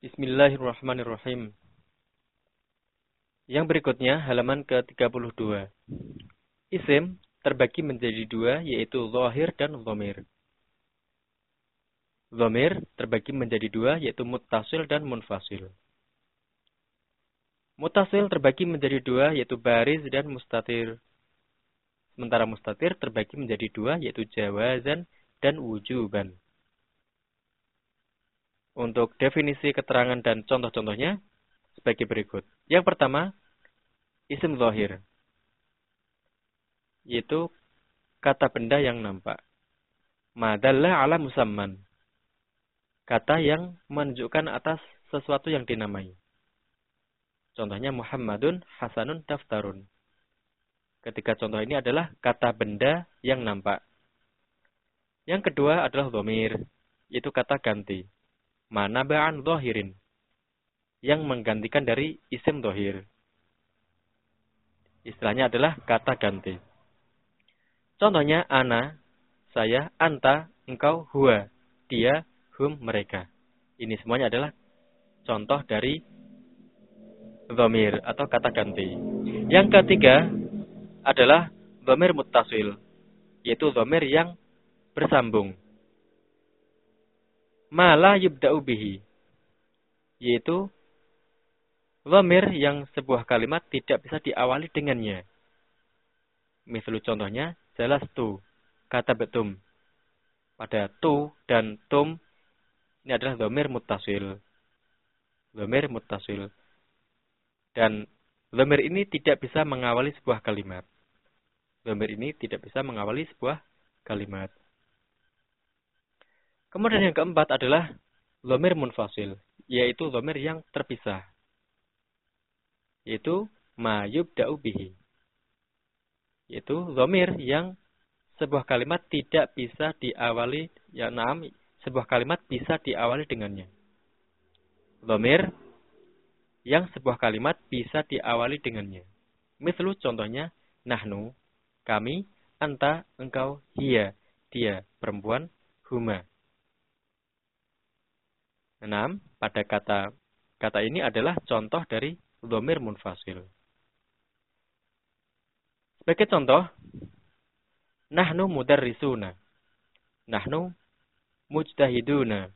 Bismillahirrahmanirrahim. Yang berikutnya halaman ke-32. Isim terbagi menjadi dua yaitu zahir dan zomir. Zomir terbagi menjadi dua yaitu muttasil dan munfasil. Mutasil terbagi menjadi dua yaitu bariz dan mustatir. Sementara mustatir terbagi menjadi dua yaitu jawazan dan wujuban. Untuk definisi keterangan dan contoh-contohnya sebagai berikut. Yang pertama, isim zahir. Yaitu kata benda yang nampak. Madalla ala musamman. Kata yang menunjukkan atas sesuatu yang dinamai. Contohnya Muhammadun Hasanun Daftarun. Ketika contoh ini adalah kata benda yang nampak. Yang kedua adalah domir, yaitu kata ganti. Mana ba'an dohirin, yang menggantikan dari isim dohir. Istilahnya adalah kata ganti. Contohnya ana, saya, anta, engkau, huwa, dia, hum, mereka. Ini semuanya adalah contoh dari domir atau kata ganti. Yang ketiga adalah domir mutasil, yaitu domir yang bersambung. Malah yubda'u bihi, yaitu Lamir yang sebuah kalimat tidak bisa diawali dengannya. Misalnya contohnya, jelas tu, kata betum. Pada tu dan tum, ini adalah domir mutasil. Domir mutasil. Dan domir ini tidak bisa mengawali sebuah kalimat. Domir ini tidak bisa mengawali sebuah kalimat. Kemudian yang keempat adalah domir munfasil, yaitu domir yang terpisah yaitu mayub bihi. Yaitu zomir yang sebuah kalimat tidak bisa diawali, ya naam, sebuah kalimat bisa diawali dengannya. Zomir yang sebuah kalimat bisa diawali dengannya. Misal contohnya, nahnu, kami, anta, engkau, hia, dia, perempuan, huma. Enam, pada kata kata ini adalah contoh dari domir munfasil. Sebagai contoh, nahnu mudarrisuna. Nahnu mujtahiduna.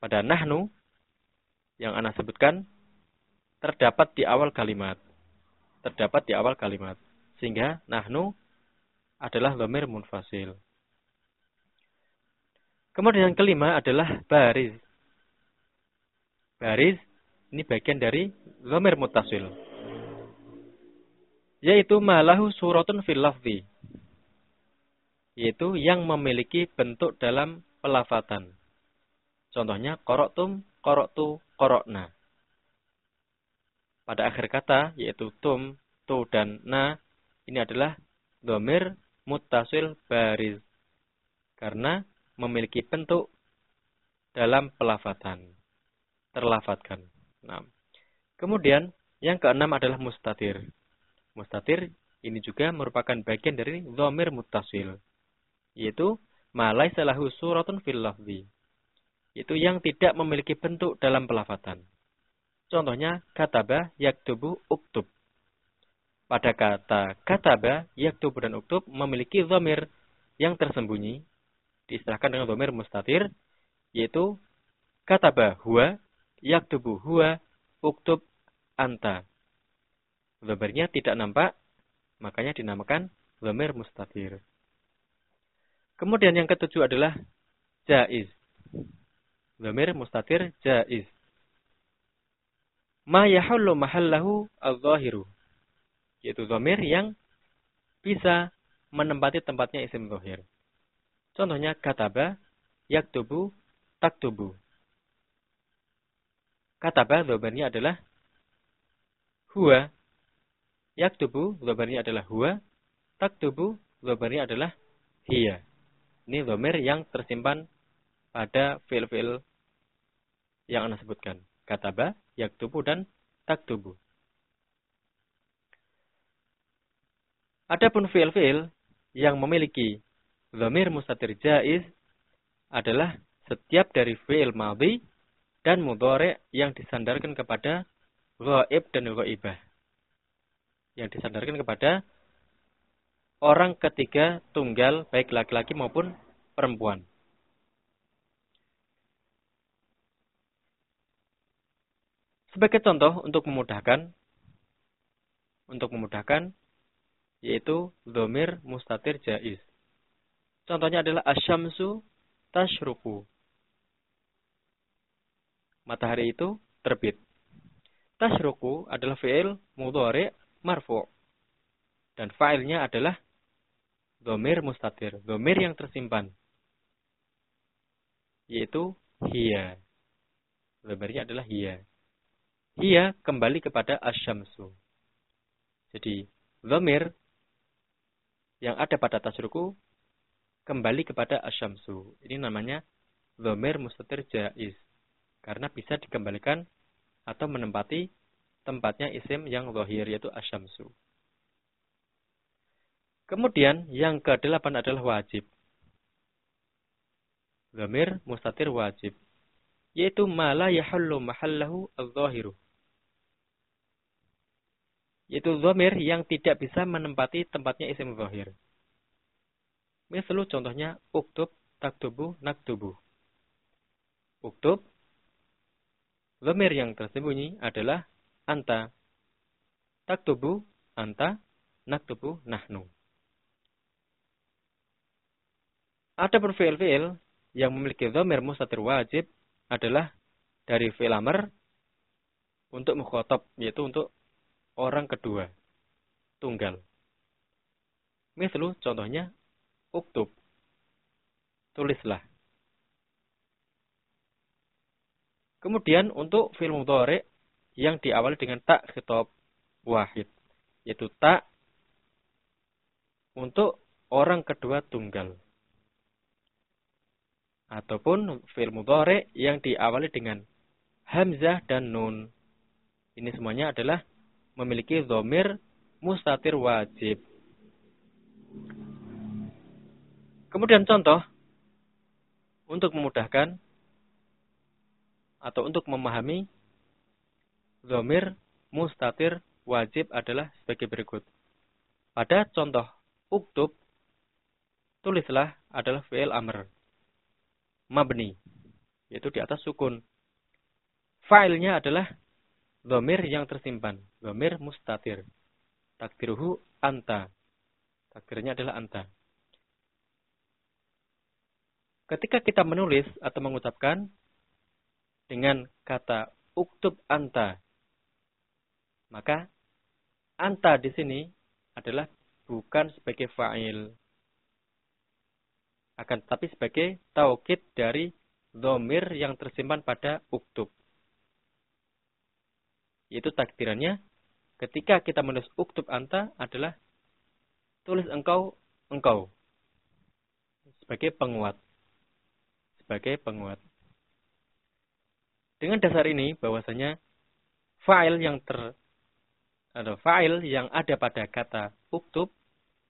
Pada nahnu yang Anda sebutkan terdapat di awal kalimat. Terdapat di awal kalimat. Sehingga nahnu adalah domir munfasil. Kemudian yang kelima adalah baris. Baris ini bagian dari zamir mutasil. Yaitu malahu suratun fil lafzi. Yaitu yang memiliki bentuk dalam pelafatan. Contohnya koroktum, koroktu, korokna. Pada akhir kata, yaitu tum, tu, dan na, ini adalah domir mutasil bariz. Karena memiliki bentuk dalam pelafatan. Terlafatkan. Nah. Kemudian yang keenam adalah mustatir. Mustatir ini juga merupakan bagian dari dhamir muttasil. Yaitu malai salahu suratun fil lafzi. Yaitu yang tidak memiliki bentuk dalam pelafatan. Contohnya kataba yaktubu uktub. Pada kata kataba, yaktubu dan uktub memiliki dhamir yang tersembunyi. Diistilahkan dengan dhamir mustatir. Yaitu kataba huwa yaktubu huwa uktub anta. Zamirnya tidak nampak, makanya dinamakan zamir mustatir. Kemudian yang ketujuh adalah jaiz. Zamir mustatir jaiz. Ma yahullu mahallahu al-zahiru. Yaitu zamir yang bisa menempati tempatnya isim zahir. Contohnya kataba, yaktubu, taktubu. Kataba dhobarnya adalah huwa. Yaktubu dhobarnya adalah huwa. Taktubu dhobarnya adalah hiya. Ini dhamir yang tersimpan pada fil-fil yang Anda sebutkan. Kataba, yaktubu, dan taktubu. Adapun fil-fil yang memiliki dhamir mustatir jaiz adalah setiap dari fi'il madhi dan mudhari yang disandarkan kepada ghaib dan ghaibah. Yang disandarkan kepada orang ketiga tunggal baik laki-laki maupun perempuan. Sebagai contoh untuk memudahkan untuk memudahkan yaitu domir mustatir jaiz. Contohnya adalah asyamsu tashruku. Matahari itu terbit. Tashruku adalah fi'il mudhari marfu. Dan fa'ilnya adalah domir mustatir. Domir yang tersimpan. Yaitu hiya. Domirnya adalah hiya. Hiya kembali kepada asyamsu. Jadi, domir yang ada pada tasruku kembali kepada asyamsu. Ini namanya domir mustatir jaiz. Karena bisa dikembalikan atau menempati tempatnya isim yang zahir yaitu asyamsu. Kemudian yang ke-8 adalah wajib. Zamir mustatir wajib. Yaitu mala yahallu mahallahu al-zahiru. Yaitu zamir yang tidak bisa menempati tempatnya isim zahir. Misalnya contohnya uktub, taktubu, naktubu. Uktub Lemir yang tersembunyi adalah anta. Taktubu anta, naktubu nahnu. Ada pun fi'il-fi'il yang memiliki dhamir mustatir wajib adalah dari fi'il amr untuk mukhotob, yaitu untuk orang kedua, tunggal. Mislu contohnya, uktub, tulislah. Kemudian untuk fil mudhari yang diawali dengan tak khitab wahid, yaitu tak untuk orang kedua tunggal. Ataupun fil mudhari yang diawali dengan hamzah dan nun. Ini semuanya adalah memiliki zomir mustatir wajib. Kemudian contoh untuk memudahkan atau untuk memahami zomir mustatir wajib adalah sebagai berikut. Pada contoh uktub, tulislah adalah fi'il amr. Mabni, yaitu di atas sukun. Fa'ilnya adalah zomir yang tersimpan. Zomir mustatir. Takdiruhu anta. Takdirnya adalah anta. Ketika kita menulis atau mengucapkan dengan kata uktub anta. Maka anta di sini adalah bukan sebagai fa'il. Akan tetapi sebagai taukid dari domir yang tersimpan pada uktub. Yaitu takdirannya ketika kita menulis uktub anta adalah tulis engkau, engkau. Sebagai penguat. Sebagai penguat. Dengan dasar ini bahwasanya file yang ter atau file yang ada pada kata uktub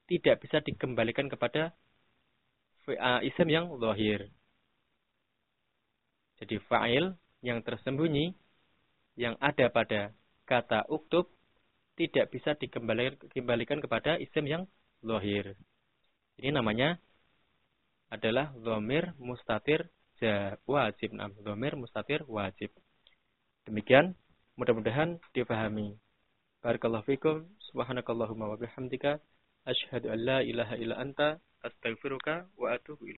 tidak bisa dikembalikan kepada isim yang zahir. Jadi file yang tersembunyi yang ada pada kata uktub tidak bisa dikembalikan kepada isim yang zahir. Ini namanya adalah zomir mustatir wajib. Nah, domir mustatir wajib. Demikian, mudah-mudahan dipahami. Barakallahu fikum, subhanakallahumma wa bihamdika, asyhadu an la ilaha illa anta, astaghfiruka wa atubu